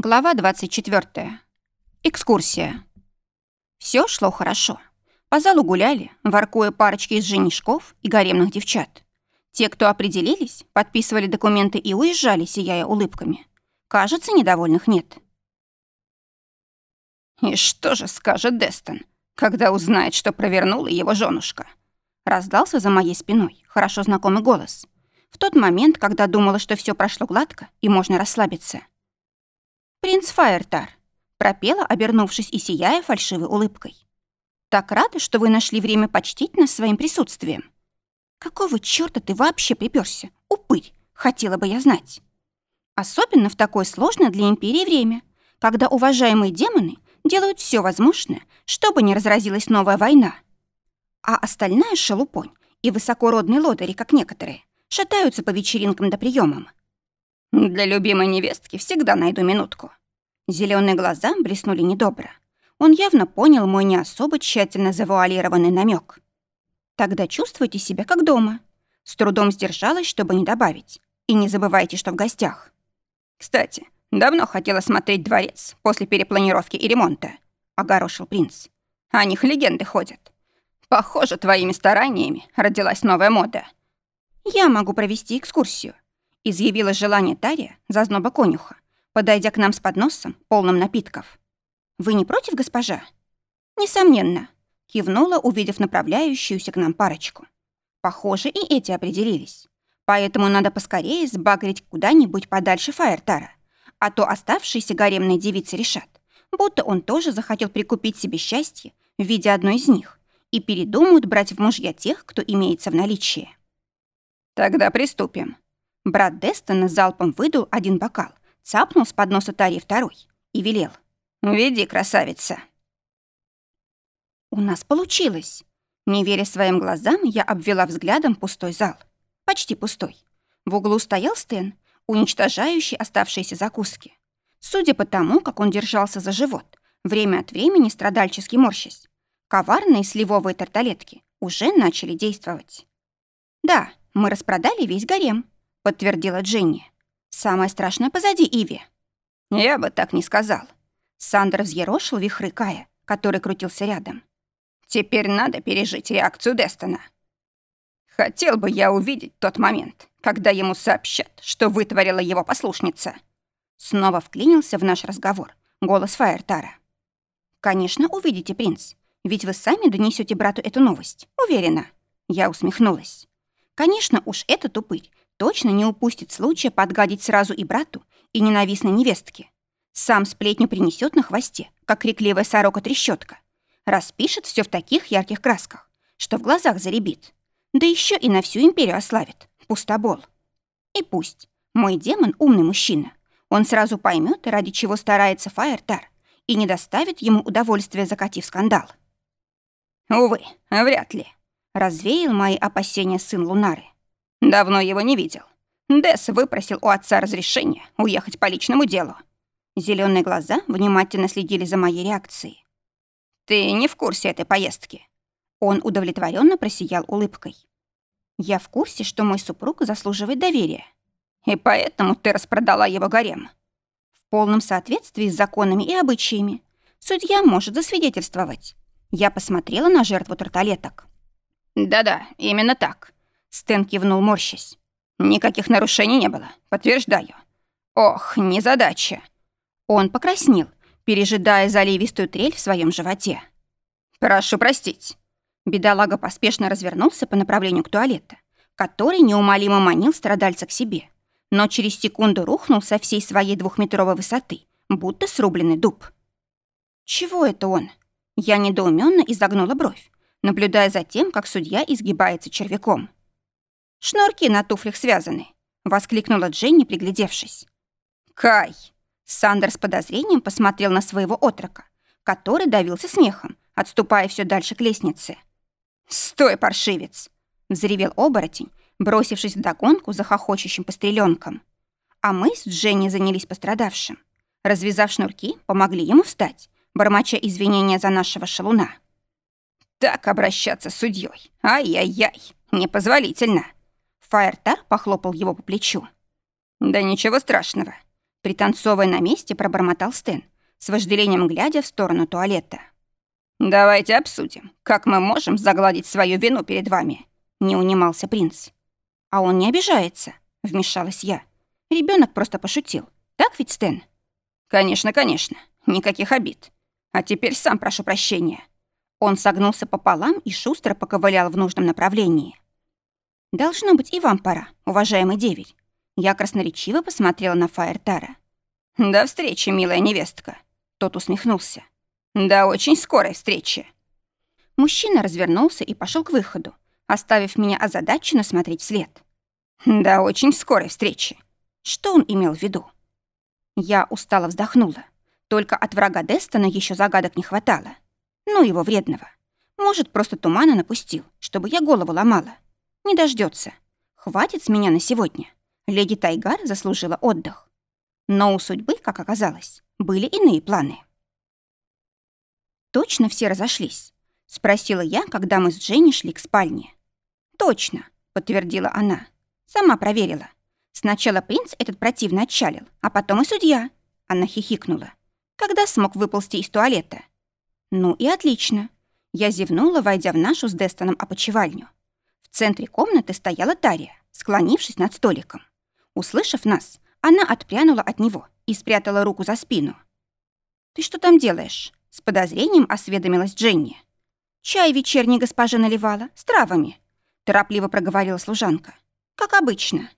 Глава 24. Экскурсия. Все шло хорошо. По залу гуляли, воркуя парочки из женишков и гаремных девчат. Те, кто определились, подписывали документы и уезжали, сияя улыбками. Кажется, недовольных нет. «И что же скажет Дестон, когда узнает, что провернула его женушка?» Раздался за моей спиной хорошо знакомый голос. В тот момент, когда думала, что все прошло гладко и можно расслабиться — «Принц Фаертар», — пропела, обернувшись и сияя фальшивой улыбкой. «Так рада, что вы нашли время почтить нас своим присутствием. Какого чёрта ты вообще припёрся? Упырь, хотела бы я знать. Особенно в такое сложное для Империи время, когда уважаемые демоны делают все возможное, чтобы не разразилась новая война. А остальная шелупонь и высокородные лодыри, как некоторые, шатаются по вечеринкам да приемам. Для любимой невестки всегда найду минутку. Зеленые глаза блеснули недобро. Он явно понял мой не особо тщательно завуалированный намек. Тогда чувствуйте себя как дома. С трудом сдержалась, чтобы не добавить. И не забывайте, что в гостях. Кстати, давно хотела смотреть дворец после перепланировки и ремонта, огорошил принц. О них легенды ходят. Похоже, твоими стараниями родилась новая мода. Я могу провести экскурсию, изъявила желание Тария, зазноба конюха, подойдя к нам с подносом, полным напитков. «Вы не против, госпожа?» «Несомненно», — кивнула, увидев направляющуюся к нам парочку. «Похоже, и эти определились. Поэтому надо поскорее сбагрить куда-нибудь подальше Фаертара, а то оставшиеся гаремные девицы решат, будто он тоже захотел прикупить себе счастье в виде одной из них и передумают брать в мужья тех, кто имеется в наличии». «Тогда приступим», Брат Дестона залпом выдул один бокал, цапнул с подноса Тари второй и велел. «Веди, красавица!» «У нас получилось!» Не веря своим глазам, я обвела взглядом пустой зал. Почти пустой. В углу стоял Стэн, уничтожающий оставшиеся закуски. Судя по тому, как он держался за живот, время от времени страдальчески морщась, коварные сливовые тарталетки уже начали действовать. Да, мы распродали весь гарем, подтвердила Дженни. «Самое страшное позади Иви». «Я бы так не сказал». Сандер взъерошил вихры Кая, который крутился рядом. «Теперь надо пережить реакцию Дестона. Хотел бы я увидеть тот момент, когда ему сообщат, что вытворила его послушница». Снова вклинился в наш разговор голос Фаертара. «Конечно, увидите, принц. Ведь вы сами донесете брату эту новость. Уверена». Я усмехнулась. Конечно, уж этот упырь точно не упустит случая подгадить сразу и брату, и ненавистной невестке. Сам сплетню принесет на хвосте, как крикливая сорока-трещотка. Распишет все в таких ярких красках, что в глазах заребит. Да еще и на всю империю ославит. Пустобол. И пусть. Мой демон — умный мужчина. Он сразу поймет, ради чего старается Фаертар, и не доставит ему удовольствия, закатив скандал. «Увы, вряд ли», — развеял мои опасения сын Лунары. Давно его не видел. Десс выпросил у отца разрешения уехать по личному делу. Зеленые глаза внимательно следили за моей реакцией. «Ты не в курсе этой поездки?» Он удовлетворенно просиял улыбкой. «Я в курсе, что мой супруг заслуживает доверия. И поэтому ты распродала его гарем». «В полном соответствии с законами и обычаями. Судья может засвидетельствовать». Я посмотрела на жертву тарталеток. «Да-да, именно так. Стэн кивнул, морщась. «Никаких нарушений не было, подтверждаю. Ох, незадача!» Он покраснел, пережидая заливистую трель в своем животе. «Прошу простить». Бедолага поспешно развернулся по направлению к туалету, который неумолимо манил страдальца к себе, но через секунду рухнул со всей своей двухметровой высоты, будто срубленный дуб. «Чего это он?» Я недоуменно изогнула бровь, наблюдая за тем, как судья изгибается червяком. «Шнурки на туфлях связаны», — воскликнула Дженни, приглядевшись. «Кай!» Сандер с подозрением посмотрел на своего отрока, который давился смехом, отступая все дальше к лестнице. «Стой, паршивец!» — взревел оборотень, бросившись в догонку за хохочущим постреленком. А мы с Дженни занялись пострадавшим. Развязав шнурки, помогли ему встать, бормоча извинения за нашего шалуна. «Так обращаться с судьей. Ай-яй-яй, непозволительно!» Фаертар похлопал его по плечу. «Да ничего страшного. Пританцовывая на месте, пробормотал Стэн, с вожделением глядя в сторону туалета. «Давайте обсудим, как мы можем загладить свою вину перед вами», — не унимался принц. «А он не обижается», — вмешалась я. Ребенок просто пошутил. Так ведь, Стэн?» «Конечно, конечно. Никаких обид. А теперь сам прошу прощения». Он согнулся пополам и шустро поковылял в нужном направлении. «Должно быть, и вам пора, уважаемый деверь». Я красноречиво посмотрела на Фаертара. «До встречи, милая невестка». Тот усмехнулся. «До очень скорой встречи». Мужчина развернулся и пошел к выходу, оставив меня озадаченно смотреть вслед. «До очень скорой встречи». Что он имел в виду? Я устало вздохнула. Только от врага Дестона еще загадок не хватало. Ну, его вредного. Может, просто тумана напустил, чтобы я голову ломала. Не дождется. Хватит с меня на сегодня. Леди Тайгар заслужила отдых. Но у судьбы, как оказалось, были иные планы. «Точно все разошлись?» — спросила я, когда мы с Дженни шли к спальне. «Точно», — подтвердила она. «Сама проверила. Сначала принц этот противно отчалил, а потом и судья». Она хихикнула. «Когда смог выползти из туалета?» «Ну и отлично». Я зевнула, войдя в нашу с Дестоном опочивальню. В центре комнаты стояла Тария, склонившись над столиком. Услышав нас, она отпрянула от него и спрятала руку за спину. «Ты что там делаешь?» — с подозрением осведомилась Дженни. «Чай вечерний госпожа наливала, с травами», — торопливо проговорила служанка. «Как обычно».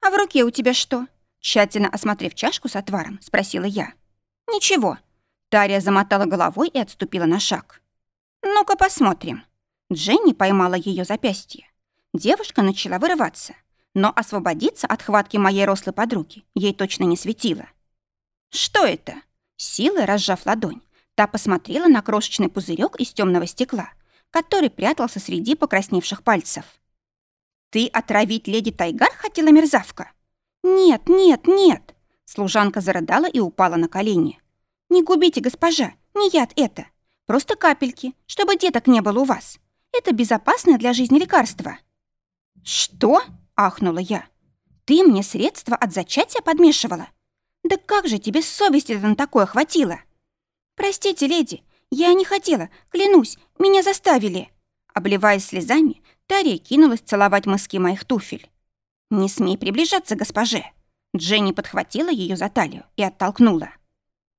«А в руке у тебя что?» Тщательно осмотрев чашку с отваром, спросила я. «Ничего». Тария замотала головой и отступила на шаг. «Ну-ка посмотрим». Дженни поймала ее запястье. Девушка начала вырываться, но освободиться от хватки моей рослой подруги ей точно не светило. «Что это?» Силой разжав ладонь, та посмотрела на крошечный пузырек из темного стекла, который прятался среди покрасневших пальцев. «Ты отравить леди Тайгар хотела, мерзавка?» «Нет, нет, нет!» Служанка зарыдала и упала на колени. «Не губите, госпожа, не яд это. Просто капельки, чтобы деток не было у вас. Это безопасное для жизни лекарство». «Что?» — ахнула я. «Ты мне средства от зачатия подмешивала? Да как же тебе совести-то на такое хватило?» «Простите, леди, я не хотела, клянусь, меня заставили». Обливаясь слезами, Тария кинулась целовать мыски моих туфель. «Не смей приближаться, госпоже!» Дженни подхватила ее за талию и оттолкнула.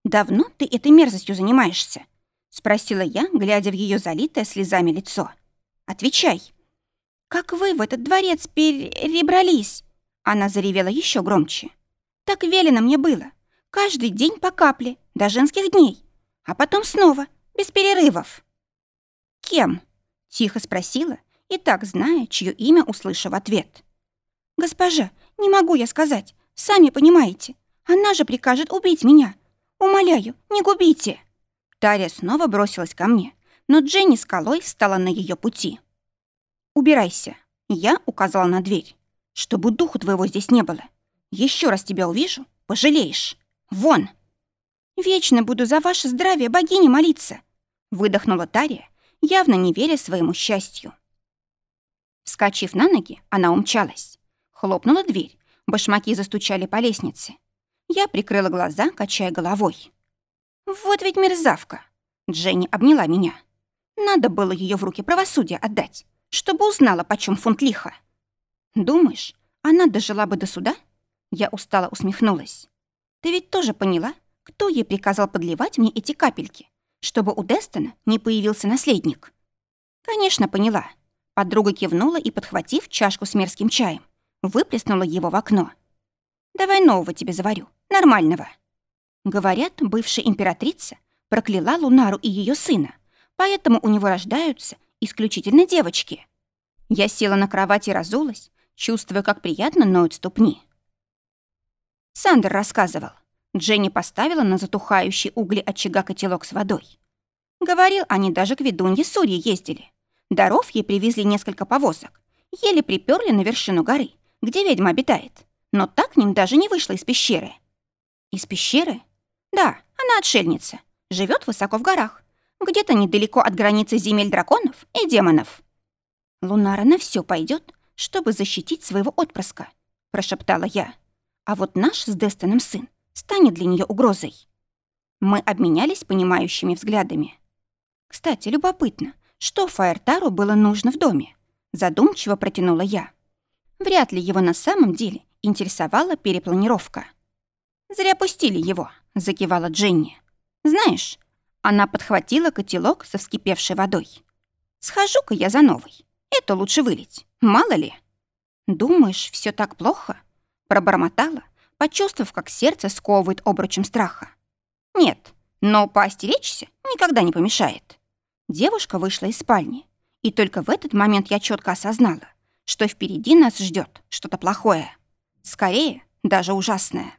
«Давно ты этой мерзостью занимаешься?» Спросила я, глядя в ее залитое слезами лицо. «Отвечай!» «Как вы в этот дворец перебрались?» Она заревела еще громче. «Так велено мне было. Каждый день по капле, до женских дней. А потом снова, без перерывов». «Кем?» — тихо спросила, и так зная, чье имя услышу ответ. «Госпожа, не могу я сказать. Сами понимаете. Она же прикажет убить меня. Умоляю, не губите». Тария снова бросилась ко мне, но Дженни скалой встала на ее пути. «Убирайся», — я указала на дверь. «Чтобы духу твоего здесь не было. Еще раз тебя увижу, пожалеешь. Вон!» «Вечно буду за ваше здравие богине молиться», — выдохнула Тария, явно не веря своему счастью. Вскочив на ноги, она умчалась. Хлопнула дверь, башмаки застучали по лестнице. Я прикрыла глаза, качая головой. «Вот ведь мерзавка!» Дженни обняла меня. Надо было ее в руки правосудия отдать, чтобы узнала, почем фунт лиха. «Думаешь, она дожила бы до суда?» Я устало усмехнулась. «Ты ведь тоже поняла, кто ей приказал подливать мне эти капельки, чтобы у Дестона не появился наследник?» «Конечно, поняла. Подруга кивнула и, подхватив чашку с мерзким чаем, выплеснула его в окно. «Давай нового тебе заварю, нормального». Говорят, бывшая императрица прокляла Лунару и ее сына, поэтому у него рождаются исключительно девочки. Я села на кровати и разулась, чувствуя, как приятно ноют ступни. Сандер рассказывал. Дженни поставила на затухающие угли очага котелок с водой. Говорил, они даже к ведунье Сурье ездили. Даров ей привезли несколько повозок. Еле приперли на вершину горы, где ведьма обитает. Но так к ним даже не вышла из пещеры. Из пещеры? Да, она отшельница. Живет высоко в горах. Где-то недалеко от границы земель драконов и демонов. Лунара на все пойдет, чтобы защитить своего отпрыска, прошептала я. А вот наш с Дестоном сын станет для нее угрозой. Мы обменялись понимающими взглядами. Кстати, любопытно, что Фаертару было нужно в доме? Задумчиво протянула я. Вряд ли его на самом деле интересовала перепланировка. «Зря пустили его», — закивала Дженни. «Знаешь, она подхватила котелок со вскипевшей водой. «Схожу-ка я за новой. Это лучше вылить. Мало ли». «Думаешь, все так плохо?» Пробормотала, почувствовав, как сердце сковывает обручем страха. «Нет, но поостеречься никогда не помешает». Девушка вышла из спальни, и только в этот момент я четко осознала, что впереди нас ждет что-то плохое. Скорее, даже ужасное.